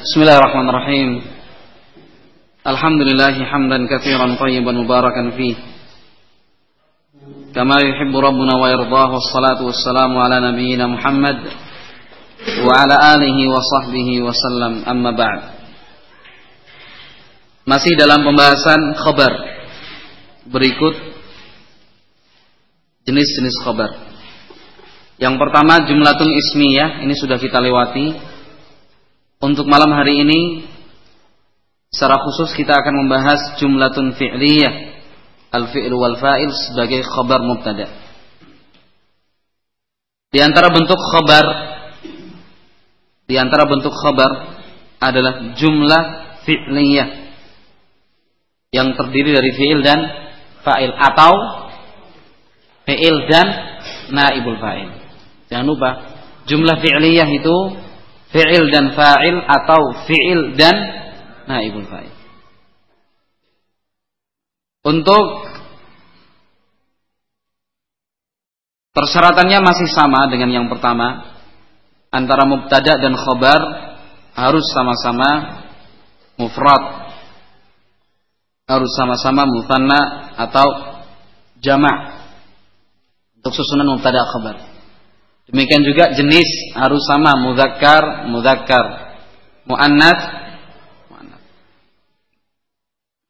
بسم الله الرحمن الرحيم الحمد لله حمدا كثيرا طيبا مباركا فيه كما يحب ربنا ويرضاه والصلاة والسلام على نبينا محمد وعلى آله وصحبه وسلم أما بعد Masih dalam pembahasan khabar Berikut Jenis-jenis khabar Yang pertama jumlatun ismiyah Ini sudah kita lewati Untuk malam hari ini Secara khusus kita akan membahas jumlatun fi'liyah Al-fi'lu wal fa'il sebagai khabar mubtada Di antara bentuk khabar Di antara bentuk khabar Adalah jumlah fi'liyah yang terdiri dari fiil dan fa'il atau fiil dan naibul fa'il. Jangan lupa jumlah fi'liyah itu fiil dan fa'il atau fiil dan naibul fa'il. Untuk persyaratannya masih sama dengan yang pertama antara mubtada dan khobar harus sama-sama mufrad harus sama-sama mutanna atau jama' untuk susunan mubtada khabar. Demikian juga jenis harus sama mudzakkar, mudzakkar, muannats.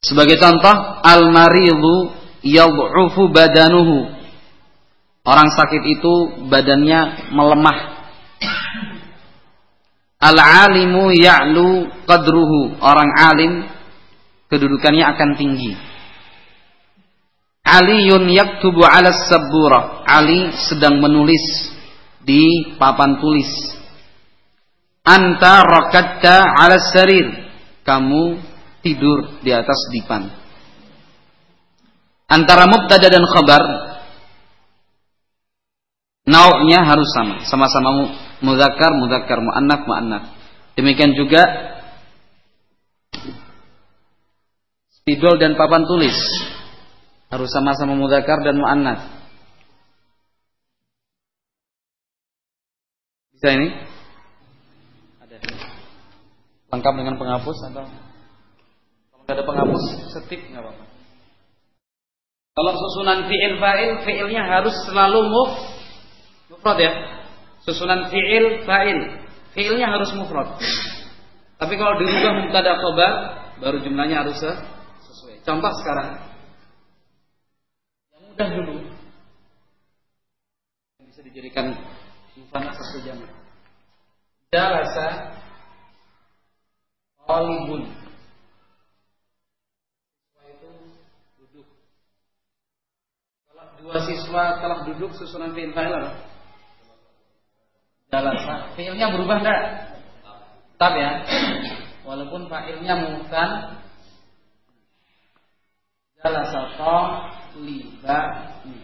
Sebagai contoh, al-maridhu yad'ufu badanuhu. Orang sakit itu badannya melemah. Al-alimu ya'lu qadruhu. Orang alim kedudukannya akan tinggi. Aliun yaktubu ala sabura. Ali sedang menulis di papan tulis. Anta rakatta ala sarir. Kamu tidur di atas dipan. Antara mubtada dan khabar nau'nya harus sama, sama-sama muzakkar, muzakkar, muannats, muannats. Demikian juga spidol dan papan tulis harus sama-sama mudzakkar dan muannats. Bisa ini? Ada. Lengkap dengan penghapus atau kalau nggak ada penghapus setip nggak apa-apa. Kalau susunan fi'il fa'il, fi'ilnya harus selalu muf mufrad ya. Susunan fi'il fa'il, fi'ilnya harus mufrad. Tapi kalau dirubah mubtada khabar, baru jumlahnya harus Contoh sekarang. Yang mudah dulu. Yang bisa dijadikan musanna satu jam. Jalasa Olibun. Siswa itu duduk. Kalau dua siswa telah duduk susunan fi'il fa'il apa? Jalasa. Fi'ilnya berubah enggak? Tetap ya. Walaupun fa'ilnya mutan Salasata libani.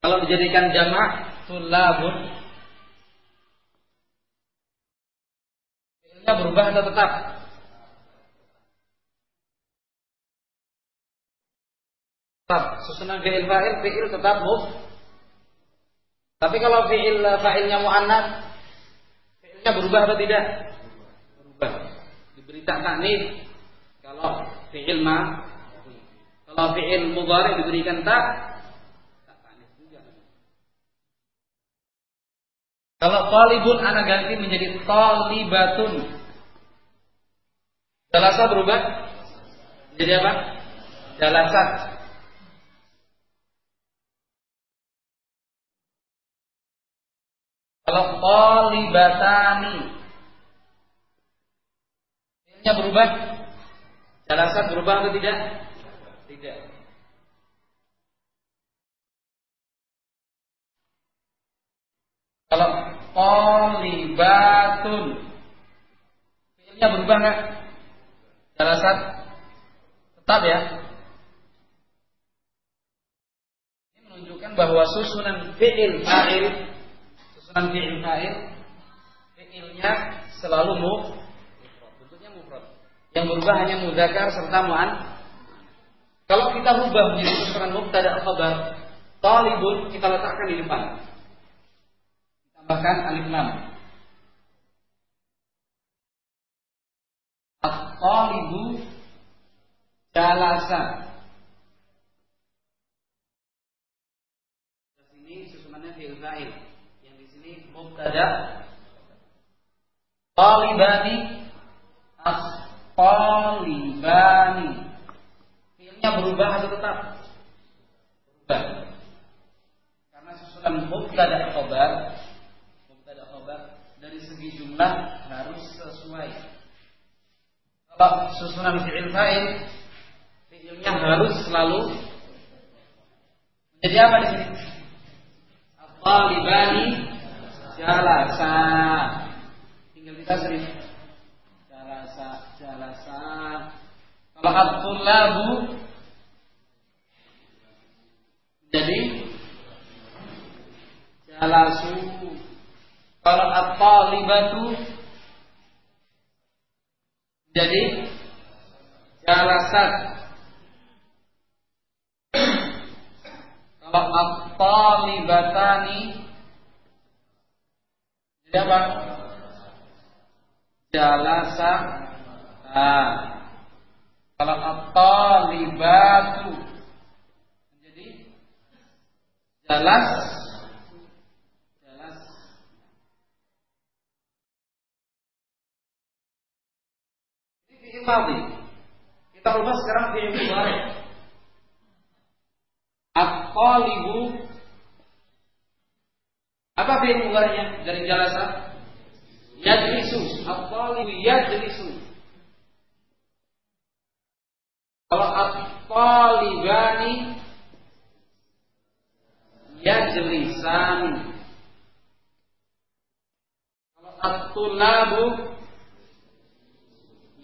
Kalau dijadikan jamak tulabun Fi'ilnya berubah atau tetap? Tetap. Susunan fi'il fa'il, fi'il tetap muf. Tapi kalau fi'il fa'ilnya mu'annats, fi'ilnya berubah atau tidak? Berubah. Diberi taknif kalau fi'il ma kalau fi'il mudhari diberikan tak tak juga. Kalau talibun anak ganti menjadi talibatun. Jalasa berubah jadi apa? Jalasat. Kalau talibatani Ini berubah Jalasat berubah atau tidak? Tidak. Kalau polibatun Fiilnya berubah nggak? Jalasat tetap ya. Ini menunjukkan bahwa susunan fi'il fa'il susunan fi'il fa'il fi'ilnya selalu mufrad yang berubah hanya mudzakkar serta mu'an. Kalau kita rubah menjadi susunan mubtada khabar, talibun kita letakkan di depan. Tambahkan alif lam. at-talibu jalasa. Di sini susunannya fi'il fa'il. Yang di sini mubtada talibani as-talibani. Fi'ilnya berubah atau tetap? Berubah. Karena susunan mubtada khabar segi jumlah harus sesuai. Kalau susunan fi'il fa'il fi'ilnya harus selalu menjadi apa di sini? Talibani jalasa. Tinggal kita sering jalasa jalasa. Kalau at-tullabu jadi jalasu. Kalau at-talibatu jadi jalasat. Kalau at-talibatani jadi apa? Jalasa. Nah, kalau at-talibatu jalas jalas ini fi'il madhi. Kita ubah sekarang fi'il mudhari. At-talibu apa fi'il mudhari'nya dari jalasa? Yajlisu. At-talibu yajlisu. Kalau at-talibani yajlisani. Kalau at-tulabu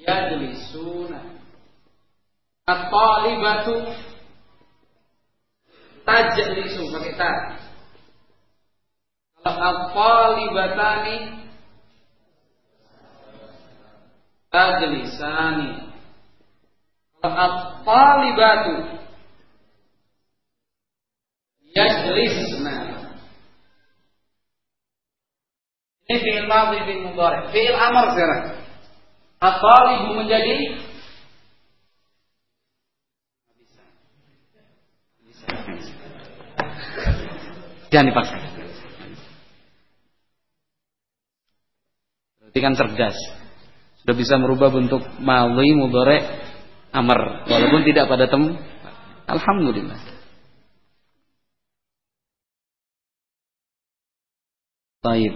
yajlisuna. At-talibatu tajlisu pakai ta. Kalau at-talibatani tajlisani. Kalau at-talibatu yajlisna. Ini fi'il madhi fi'il mudhari. Fi'il amr sekarang. At-talibu menjadi Jangan dipaksa. Berarti kan cerdas. Sudah bisa merubah bentuk madhi mudhari amr walaupun tidak pada tem Alhamdulillah. Baik.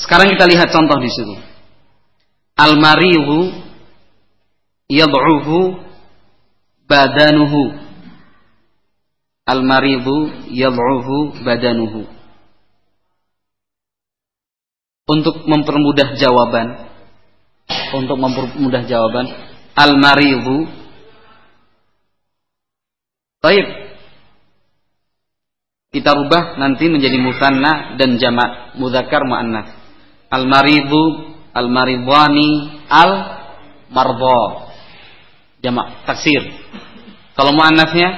Sekarang kita lihat contoh di situ. Al-marihu yad'ufu badanuhu. Al-marihu yad'ufu badanuhu. Untuk mempermudah jawaban, untuk mempermudah jawaban, al-marihu Baik, kita rubah nanti menjadi musanna dan jamak mudzakkar muannats. Al maridu, al maridwani, al marbo. Jamak taksir. Kalau muannatsnya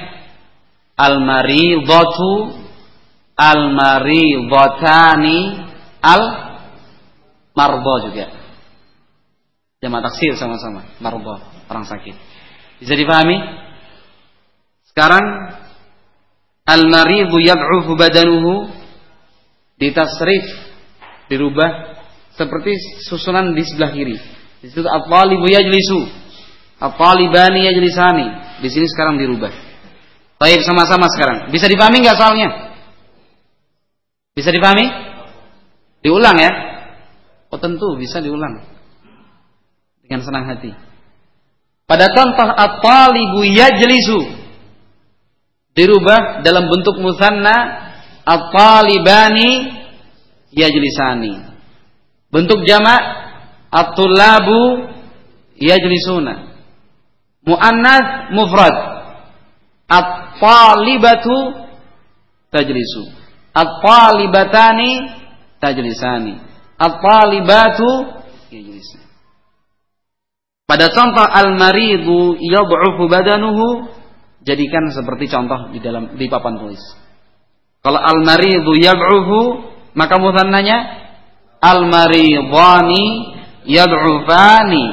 al maridatu, al maridhatani, al marbo juga. Jamak taksir sama-sama, marbo, orang sakit. Bisa dipahami? Sekarang Al-maridu yad'ufu badanuhu ditasrif dirubah seperti susunan di sebelah kiri. Di situ at-talibu yajlisu, at-talibani yajlisani. Di sini sekarang dirubah. Baik sama-sama sekarang. Bisa dipahami nggak soalnya? Bisa dipahami? Diulang ya? Oh tentu bisa diulang. Dengan senang hati. Pada contoh at-talibu yajlisu dirubah dalam bentuk musanna at-talibani yajlisani. Bentuk jamak at-tullabu yajlisuna. Muannats mufrad at-talibatu tajlisu. At-talibatani tajlisani. At-talibatu yajlisna. Pada contoh al-maridu yad'ufu badanuhu jadikan seperti contoh di dalam di papan tulis. Kalau al-maridhu yab'uhu maka mudhannanya al-maridhani yad'ufani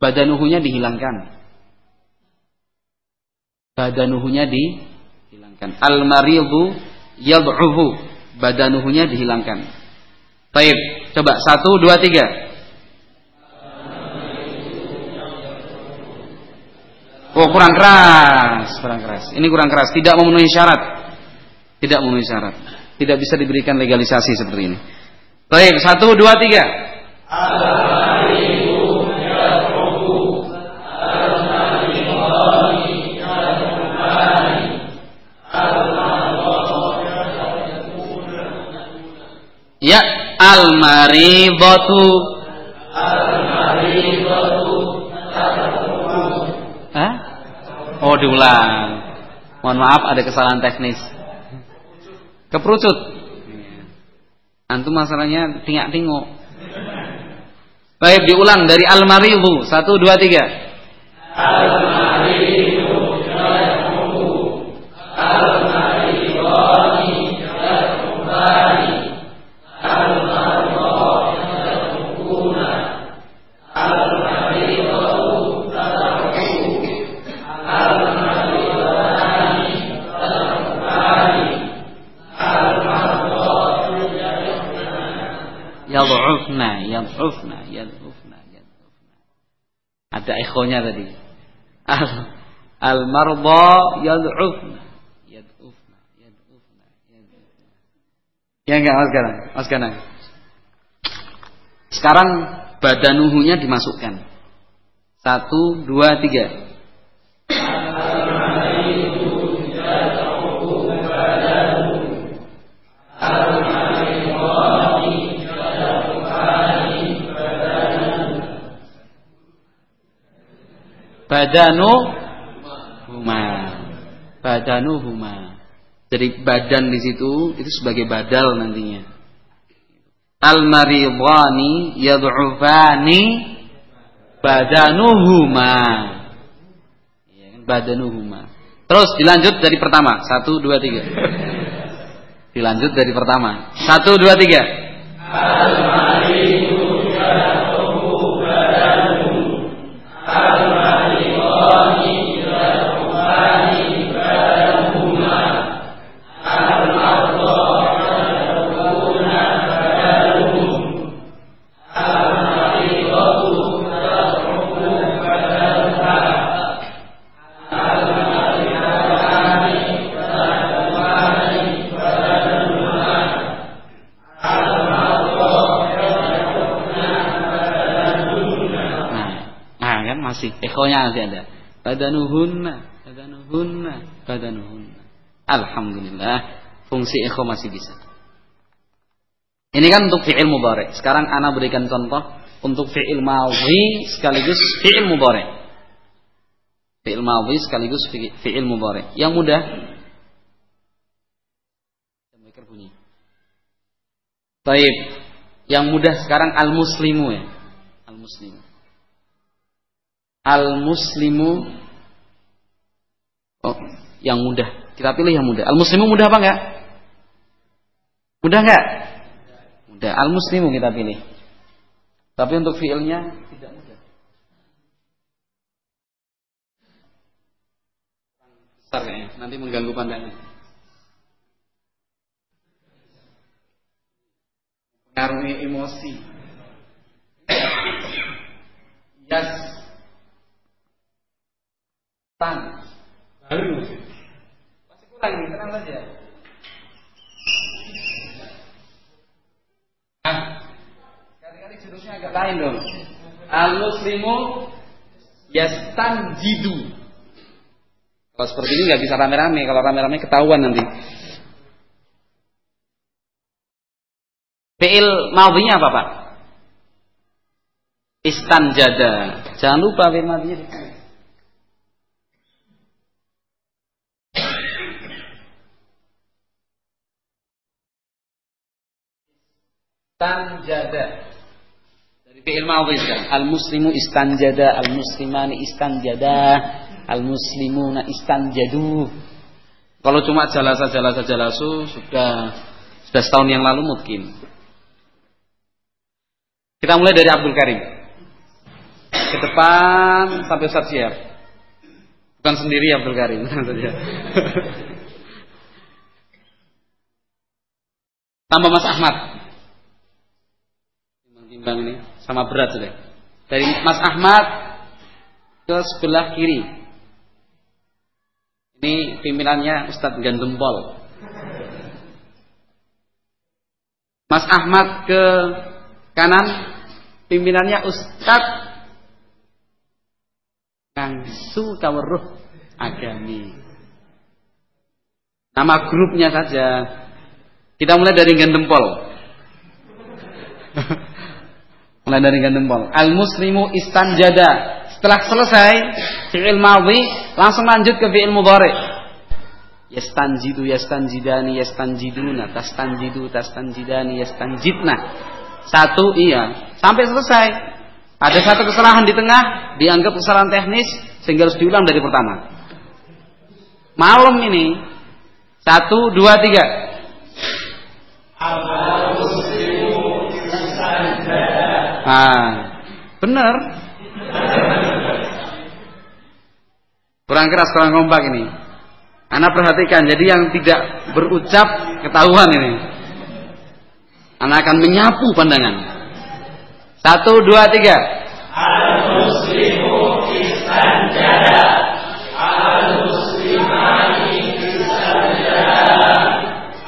badanuhunya dihilangkan badanuhunya dihilangkan al maridu yad'ufu badanuhunya dihilangkan Baik, coba satu dua tiga Oh kurang keras, kurang keras. Ini kurang keras, tidak memenuhi syarat. Tidak memenuhi syarat. Tidak bisa diberikan legalisasi seperti ini. Baik, satu, dua, tiga. Ya. Al-maridatu. Hah? Oh, diulang. Mohon maaf ada kesalahan teknis. Keperucut. Antum masalahnya tingak-tinguk. Baik, diulang dari al-maridhu. Satu, dua, tiga. Ekhonya tadi. Al al marba yad'ufna. Yad'ufna yad'ufna yad'ufna. Ya enggak mas sekarang mas sekarang sekarang badanuhunya dimasukkan. Satu dua tiga badanu huma. Badanu huma. Jadi badan di situ itu sebagai badal nantinya. Al maridhani yad'ufani badanuhuma ya kan? Badanuhuma terus dilanjut dari pertama. Satu dua tiga. Dilanjut dari pertama. Satu dua tiga masih ada. Badanuhunna badanuhunna badanuhunna alhamdulillah fungsi ekho masih bisa. Ini kan untuk fi'il mubarak sekarang ana berikan contoh untuk fi'il madhi sekaligus fi'il mubarak fi'il madhi sekaligus fi'il mubarak yang mudah. Bunyi Taib. Yang mudah sekarang al-muslimu ya. Al-muslimu Al-muslimu Oh, yang mudah. Kita pilih yang mudah. Al-muslimu mudah apa enggak? Mudah enggak? Mudah. Al-muslimu kita pilih. Tapi untuk fiilnya tidak mudah. Besar kayaknya. Nanti mengganggu pandangan. Pengaruhi emosi. Yes tan baru masih. Kurang nih tenang saja. Ah kali-kali jurusnya agak lain dong. Al muslimu yastan jidu kalau seperti ini nggak bisa rame-rame. Kalau rame-rame ketahuan nanti. Fi'il madhinya apa Pak? Istanjada. Jangan lupa fi'il madhinya. Istanjada dari fi'il madhi sekarang al muslimu istanjada al muslimani istanjada al muslimuna istanjadu kalau cuma jalasa jalasa jalasu sudah sudah setahun yang lalu mungkin Kita mulai dari Abdul Karim. Ke depan sampai Ustaz siap. Bukan sendiri Abdul Karim saja. Tambah Mas Ahmad. Timbang-timbang ini sama berat sudah. Dari Mas Ahmad ke sebelah kiri. Ini pimpinannya Ustadz Gandempol. Mas Ahmad ke kanan pimpinannya Ustadz Kangsu Kaweruh Agami. Nama grupnya saja. Kita mulai dari Gandempol. mulai dari Gandempol. Al Muslimu Istanjada. Setelah selesai fi'il madhi, langsung lanjut ke fi'il mudhari' yastanjidu yastanjidani yastanjiduna tastanjidu tastanjidani yastanjidna. Satu iya. Sampai selesai. Ada satu kesalahan di tengah dianggap kesalahan teknis sehingga harus diulang dari pertama. Malam ini satu dua tiga ah benar kurang keras kurang kompak ini Anda perhatikan, jadi yang tidak berucap ketahuan ini. Anda akan menyapu pandangan. Satu, dua, tiga.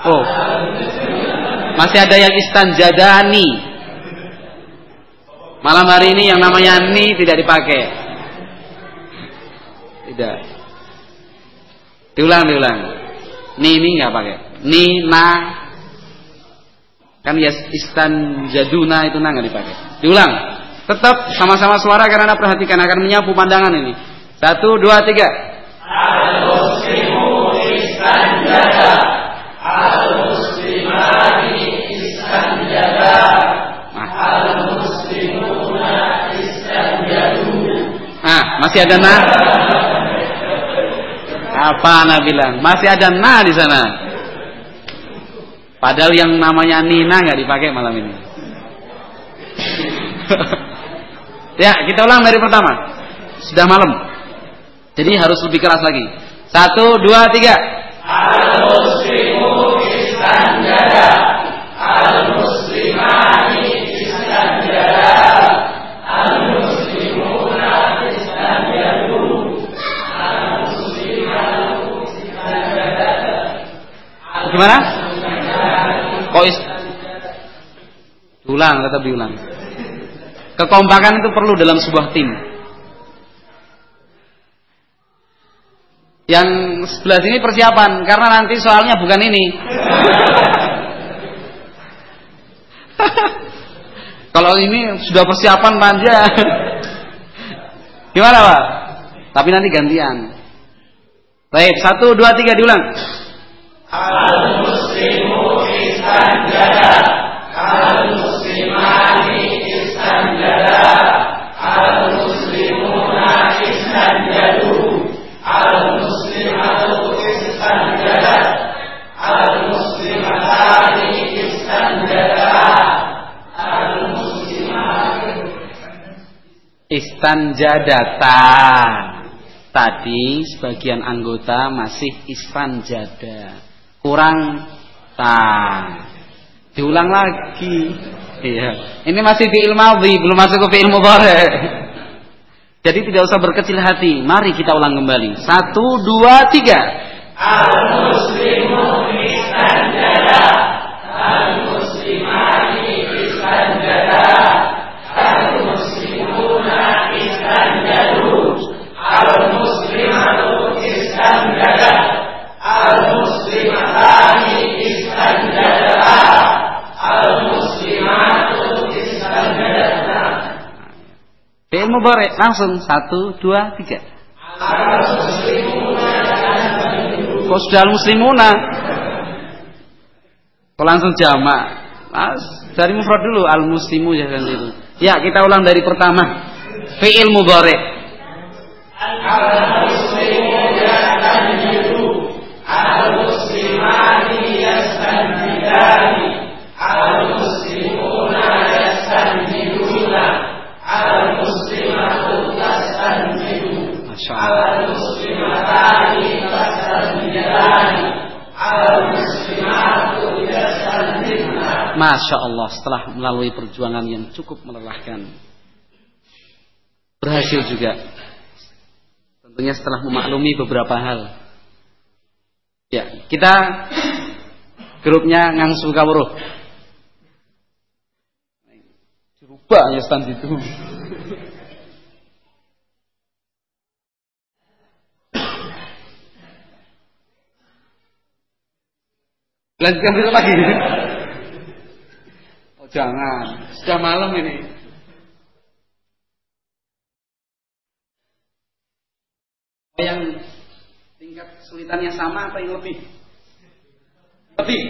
Oh. Masih ada yang istanjadani. Malam hari ini yang namanya ni tidak dipakai. Tidak. Diulang, diulang. Ni ini nggak pakai. Ni na kan ya istan jaduna itu na nggak dipakai. Diulang. Tetap sama-sama suara karena perhatikan akan menyapu pandangan ini. Satu, dua, tiga. Al-Muslimu istanjada. Al-Muslimani istanjada. Al-Muslimuna istanjadu. Ah, masih ada na? Apa Ana bilang? Masih ada na di sana. Padahal yang namanya Nina nggak dipakai malam ini. ya, kita ulang dari pertama. Sudah malam. Jadi harus lebih keras lagi. Satu, dua, tiga. Al-Muslimu Gimana? Kois. Ulang, tetap diulang. Kekompakan itu perlu dalam sebuah tim. Yang sebelah sini persiapan karena nanti soalnya bukan ini. Kalau ini sudah persiapan panjang. Gimana Pak? Tapi nanti gantian. Baik, satu, dua, tiga diulang. Al-Muslimu Istanjadatan Tadi sebagian anggota masih istanjada kurang ta diulang lagi. Iya. Ini masih fi'il madhi belum masuk ke fi'il mudhari jadi tidak usah berkecil hati. Mari kita ulang kembali. Satu dua tiga. Al muslimu istanjada al muslimani istanjada al muslimuna istanjadu al muslimatu istanjada al muslimatani istanjada al muslimatu istanjada Fi'il mudhari langsung satu dua tiga. Kok sudah muslimuna? Kok langsung jamak? Mas, dari mufrad dulu al muslimu ya kan itu. Ya kita ulang dari pertama. Fi'il mudhari. Al muslimu yastanjidani al-muslimuna yastanjidun Masya Allah setelah melalui perjuangan yang cukup melelahkan. Berhasil juga. Tentunya setelah memaklumi beberapa hal. Ya, kita grupnya ngangsu kawruh. Dirubah ya stand itu. Lanjutkan besok lagi. Jangan, sudah malam ini. Oh, yang tingkat kesulitannya sama apa yang lebih? Lebih.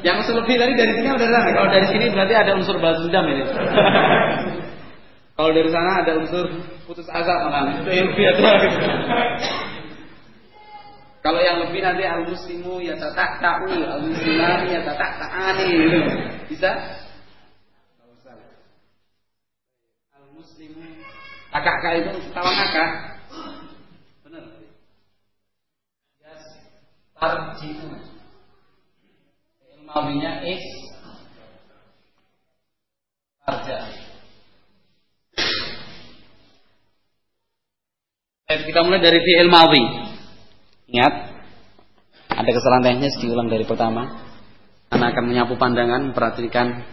Yang lebih tadi dari sini ada sana. Kalau dari sini berarti ada unsur balas dendam ini. Kalau dari sana ada unsur putus asa malah. Itu yang lebih. Kalau yang lebih nanti al muslimu ya tatak ta'u, al muslimani ya tatak ta'ani. Bisa? Al muslimu kakak itu tawa kakak. Benar. Yes. Tarji'u. Ilmawinya is tarja. Kita mulai dari fi'il madhi. Ingat, ada kesalahan teknis diulang dari pertama. Karena akan menyapu pandangan, memperhatikan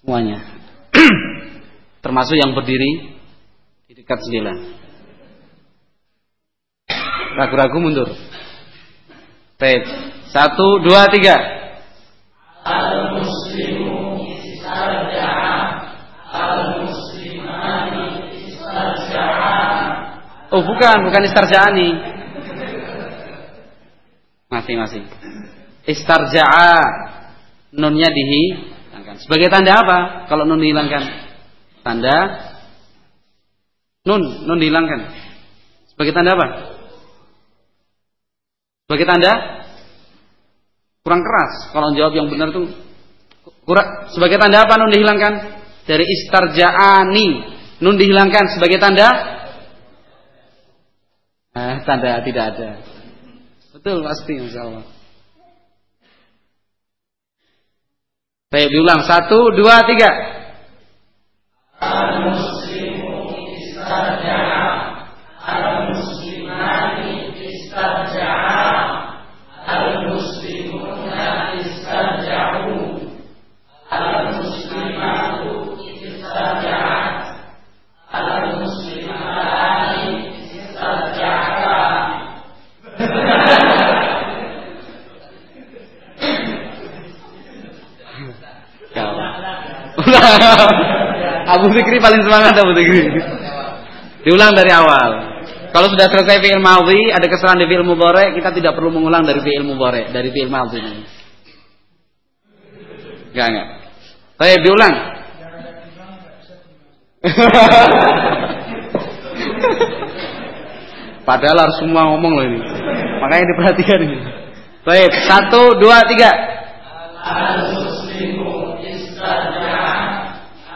semuanya. Termasuk yang berdiri di dekat sembilan. Ragu-ragu mundur. Baik. Satu, dua, tiga. Oh bukan, bukan istarja'ani masing-masing. Istarja'a nunnya dihilangkan. Sebagai tanda apa? Kalau nun dihilangkan? Tanda nun, nun dihilangkan. Sebagai tanda apa? Sebagai tanda kurang keras. Kalau jawab yang benar tuh kurang. Sebagai tanda apa nun dihilangkan? Dari istarja'ani nun dihilangkan sebagai tanda eh, tanda tidak ada. Betul pasti insya Allah. Baik diulang satu dua tiga. Al muslimu istarja'a al muslimani istarja'a al muslimuna istarja'u al muslimatu istarja'at al muslimani istarja'at Abu Fikri paling semangat Abu Fikri. Diulang dari awal. Kalau sudah selesai fi'il madhi, ada kesalahan di fi'il mudhari, kita tidak perlu mengulang dari fi'il mudhari, dari fi'il madhi. Enggak, enggak. Saya diulang. Padahal harus semua ngomong loh ini. Makanya diperhatikan ini. Baik, satu, dua, tiga. Al-Muslimu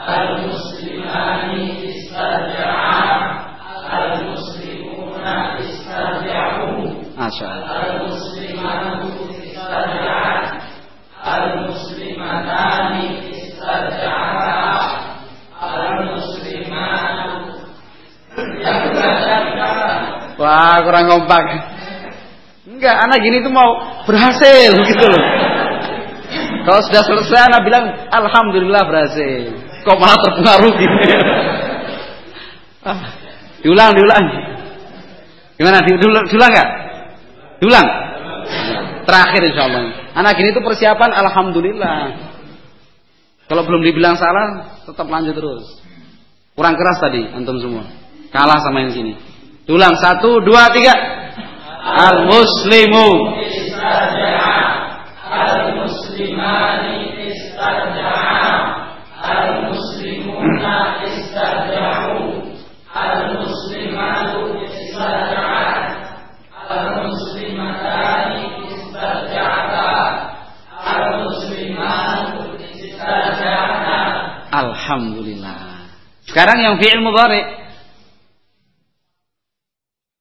Al-Muslimani Al-Muslimuna Masya Allah. Al-Muslimatu Al-Muslimatani Al-Muslimatu Wah, kurang kompak. Enggak, anak gini tuh mau berhasil gitu loh. Kalau sudah selesai anak bilang alhamdulillah berhasil. Kok malah terpengaruh gitu. ah, diulang, diulang. Gimana? Diulang, diulang enggak? Diulang. Terakhir insya Allah. Anak gini tuh persiapan alhamdulillah. Kalau belum dibilang salah, tetap lanjut terus. Kurang keras tadi antum semua. Kalah sama yang sini. Diulang satu, dua, tiga. Al muslimu Al-muslimani istarja'a Al-muslimuna istarja'u Al-muslimatu istarja'at Al-muslimatani istarja'ata Al-muslimatu istarja'ata Alhamdulillah. Sekarang yang fi'il mudhari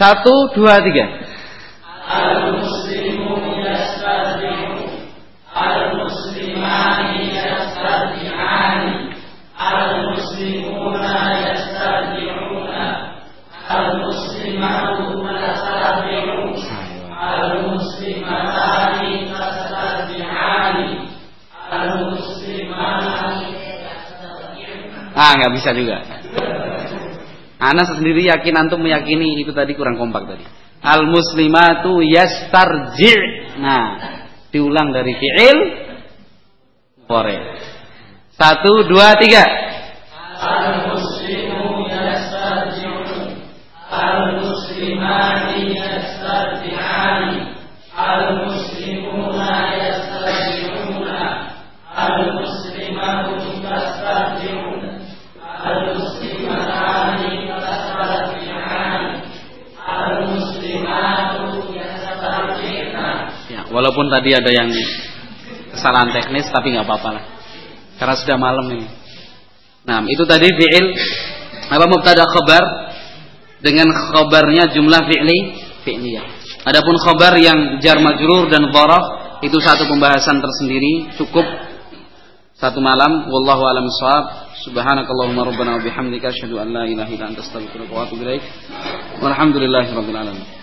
Satu, dua, tiga. Ah, nggak bisa juga. Anas sendiri yakin antum meyakini itu tadi kurang kompak tadi. Al muslimatu yastarji'. Nah, diulang dari fi'il kore. Satu, dua, tiga. Al walaupun tadi ada yang kesalahan teknis tapi nggak apa-apa lah. Karena sudah malam ini. Nah, itu tadi fi'il apa mubtada khabar dengan khabarnya jumlah fi'li fi'liyah. Adapun khabar yang jar majrur dan dharaf itu satu pembahasan tersendiri, cukup satu malam. Wallahu alam shawab. Subhanakallahumma rabbana wa bihamdika asyhadu an la ilaha illa anta astaghfiruka wa atubu ilaik. Walhamdulillahirabbil alamin.